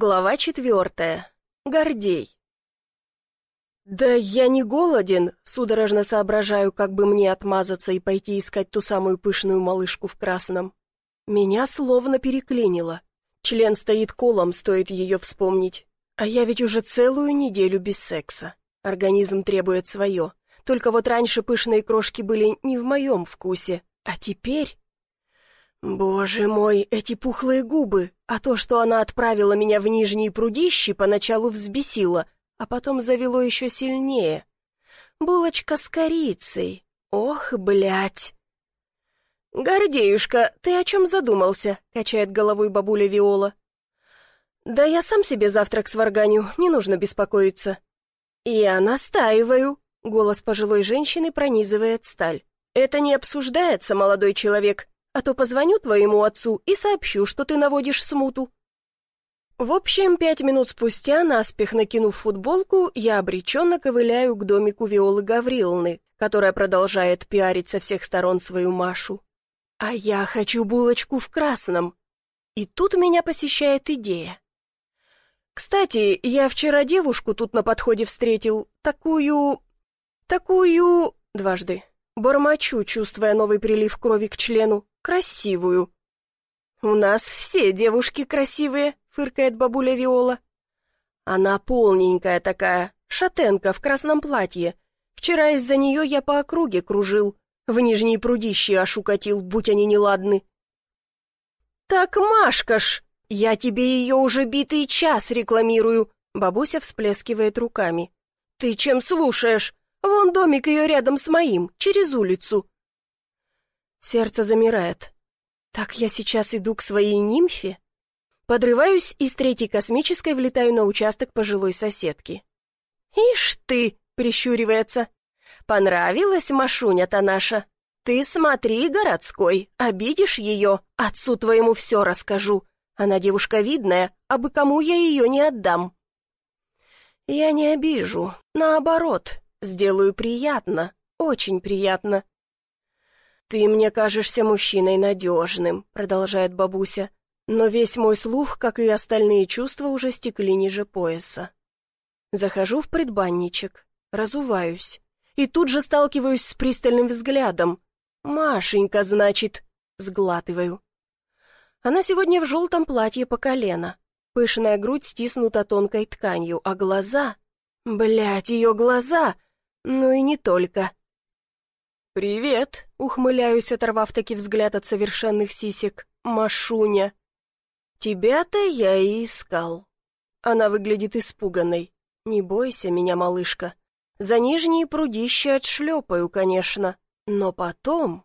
Глава четвертая. Гордей. «Да я не голоден», — судорожно соображаю, как бы мне отмазаться и пойти искать ту самую пышную малышку в красном. Меня словно переклинило. Член стоит колом, стоит ее вспомнить. А я ведь уже целую неделю без секса. Организм требует свое. Только вот раньше пышные крошки были не в моем вкусе. А теперь... Боже мой, эти пухлые губы, а то, что она отправила меня в нижние прудищи, поначалу взбесило, а потом завело еще сильнее. Булочка с корицей. Ох, блядь. «Гордеюшка, ты о чем задумался?» — качает головой бабуля Виола. «Да я сам себе завтрак сварганю, не нужно беспокоиться». «Я настаиваю», — голос пожилой женщины пронизывает сталь. «Это не обсуждается, молодой человек а то позвоню твоему отцу и сообщу, что ты наводишь смуту». В общем, пять минут спустя, наспех накинув футболку, я обреченно ковыляю к домику Виолы Гавриловны, которая продолжает пиарить со всех сторон свою Машу. А я хочу булочку в красном. И тут меня посещает идея. Кстати, я вчера девушку тут на подходе встретил, такую... такую... дважды. Бормочу, чувствуя новый прилив крови к члену красивую». «У нас все девушки красивые», — фыркает бабуля Виола. «Она полненькая такая, шатенка в красном платье. Вчера из-за нее я по округе кружил, в нижние прудищи аж будь они неладны». «Так, Машка ж, я тебе ее уже битый час рекламирую», — бабуся всплескивает руками. «Ты чем слушаешь? Вон домик ее рядом с моим, через улицу. Сердце замирает. Так я сейчас иду к своей нимфе? Подрываюсь и с третьей космической влетаю на участок пожилой соседки. «Ишь ты!» — прищуривается. «Понравилась Машуня-то наша? Ты смотри, городской, обидишь ее, отцу твоему все расскажу. Она девушка видная, а бы кому я ее не отдам». «Я не обижу, наоборот, сделаю приятно, очень приятно. «Ты мне кажешься мужчиной надежным», — продолжает бабуся, но весь мой слух, как и остальные чувства, уже стекли ниже пояса. Захожу в предбанничек, разуваюсь, и тут же сталкиваюсь с пристальным взглядом. «Машенька, значит», — сглатываю. Она сегодня в желтом платье по колено. Пышная грудь стиснута тонкой тканью, а глаза... Блядь, ее глаза! Ну и не только. «Привет!» — ухмыляюсь, оторвав таки взгляд от совершенных сисек. «Машуня!» «Тебя-то я и искал». Она выглядит испуганной. «Не бойся меня, малышка. За нижние прудища отшлепаю, конечно. Но потом...»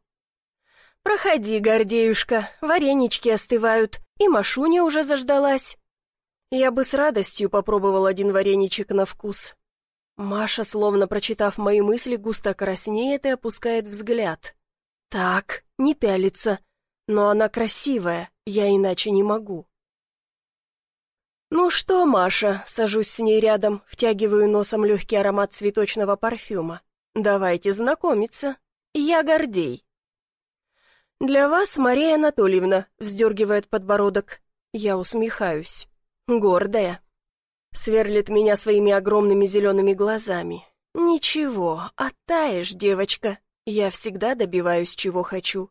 «Проходи, Гордеюшка, варенички остывают, и Машуня уже заждалась». Я бы с радостью попробовал один вареничек на вкус, Маша, словно прочитав мои мысли, густо краснеет и опускает взгляд. Так, не пялится. Но она красивая, я иначе не могу. «Ну что, Маша?» — сажусь с ней рядом, втягиваю носом легкий аромат цветочного парфюма. «Давайте знакомиться. Я Гордей». «Для вас, Мария Анатольевна», — вздергивает подбородок. Я усмехаюсь. «Гордая». Сверлит меня своими огромными зелеными глазами. «Ничего, оттаешь, девочка. Я всегда добиваюсь, чего хочу».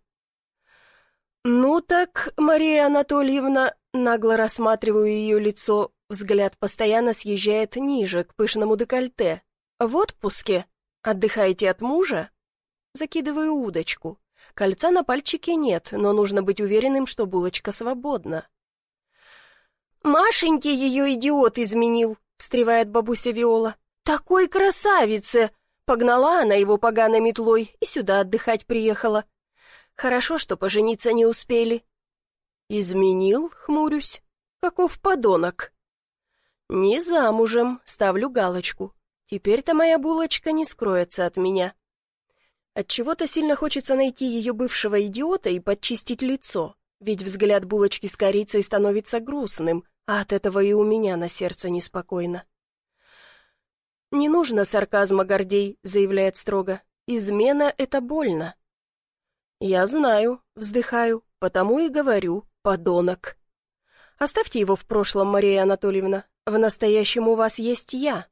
«Ну так, Мария Анатольевна», нагло рассматриваю ее лицо, взгляд постоянно съезжает ниже, к пышному декольте. «В отпуске? Отдыхаете от мужа?» Закидываю удочку. Кольца на пальчике нет, но нужно быть уверенным, что булочка свободна. «Машеньке ее идиот изменил», — встревает бабуся Виола. «Такой красавице!» Погнала она его поганой метлой и сюда отдыхать приехала. Хорошо, что пожениться не успели. «Изменил?» — хмурюсь. «Каков подонок!» «Не замужем», — ставлю галочку. «Теперь-то моя булочка не скроется от меня». Отчего-то сильно хочется найти ее бывшего идиота и подчистить лицо, ведь взгляд булочки с корицей становится грустным, а от этого и у меня на сердце неспокойно. «Не нужно сарказма, Гордей», — заявляет строго. «Измена — это больно». «Я знаю», — вздыхаю, «потому и говорю, подонок». Оставьте его в прошлом, Мария Анатольевна. В настоящем у вас есть я».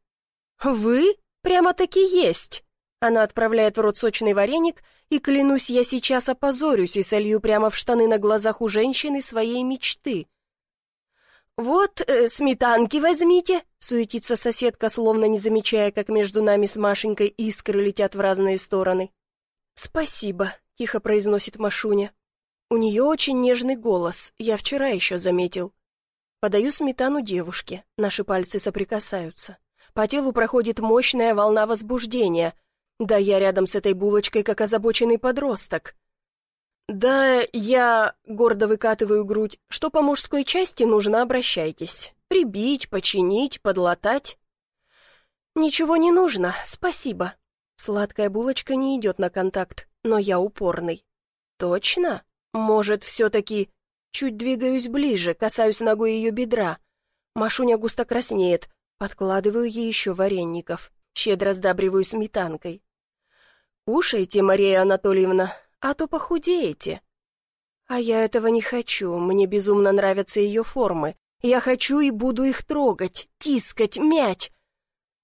«Вы? Прямо-таки есть!» Она отправляет в рот сочный вареник, и, клянусь, я сейчас опозорюсь и солью прямо в штаны на глазах у женщины своей мечты. «Вот, э, сметанки возьмите», — суетится соседка, словно не замечая, как между нами с Машенькой искры летят в разные стороны. «Спасибо», — тихо произносит Машуня. У нее очень нежный голос, я вчера еще заметил. Подаю сметану девушке, наши пальцы соприкасаются. По телу проходит мощная волна возбуждения. Да я рядом с этой булочкой, как озабоченный подросток. «Да, я...» — гордо выкатываю грудь. «Что по мужской части нужно, обращайтесь. Прибить, починить, подлатать». «Ничего не нужно, спасибо». Сладкая булочка не идет на контакт, но я упорный. «Точно? Может, все-таки...» Чуть двигаюсь ближе, касаюсь ногой ее бедра. Машуня густо краснеет. Подкладываю ей еще вареников. Щедро сдабриваю сметанкой. «Кушайте, Мария Анатольевна, а то похудеете». А я этого не хочу, мне безумно нравятся ее формы. Я хочу и буду их трогать, тискать, мять.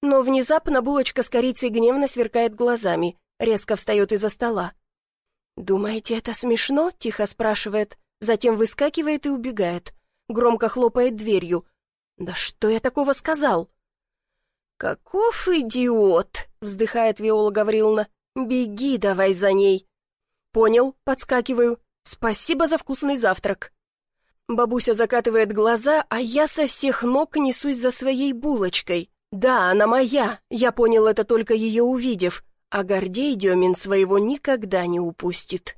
Но внезапно булочка с корицей гневно сверкает глазами, резко встает из-за стола. «Думаете, это смешно?» — тихо спрашивает, затем выскакивает и убегает. Громко хлопает дверью. «Да что я такого сказал?» «Каков идиот!» — вздыхает Виола Гавриловна. «Беги давай за ней!» «Понял, подскакиваю. Спасибо за вкусный завтрак». Бабуся закатывает глаза, а я со всех ног несусь за своей булочкой. Да, она моя, я понял это только ее увидев, а Гордей Демин своего никогда не упустит.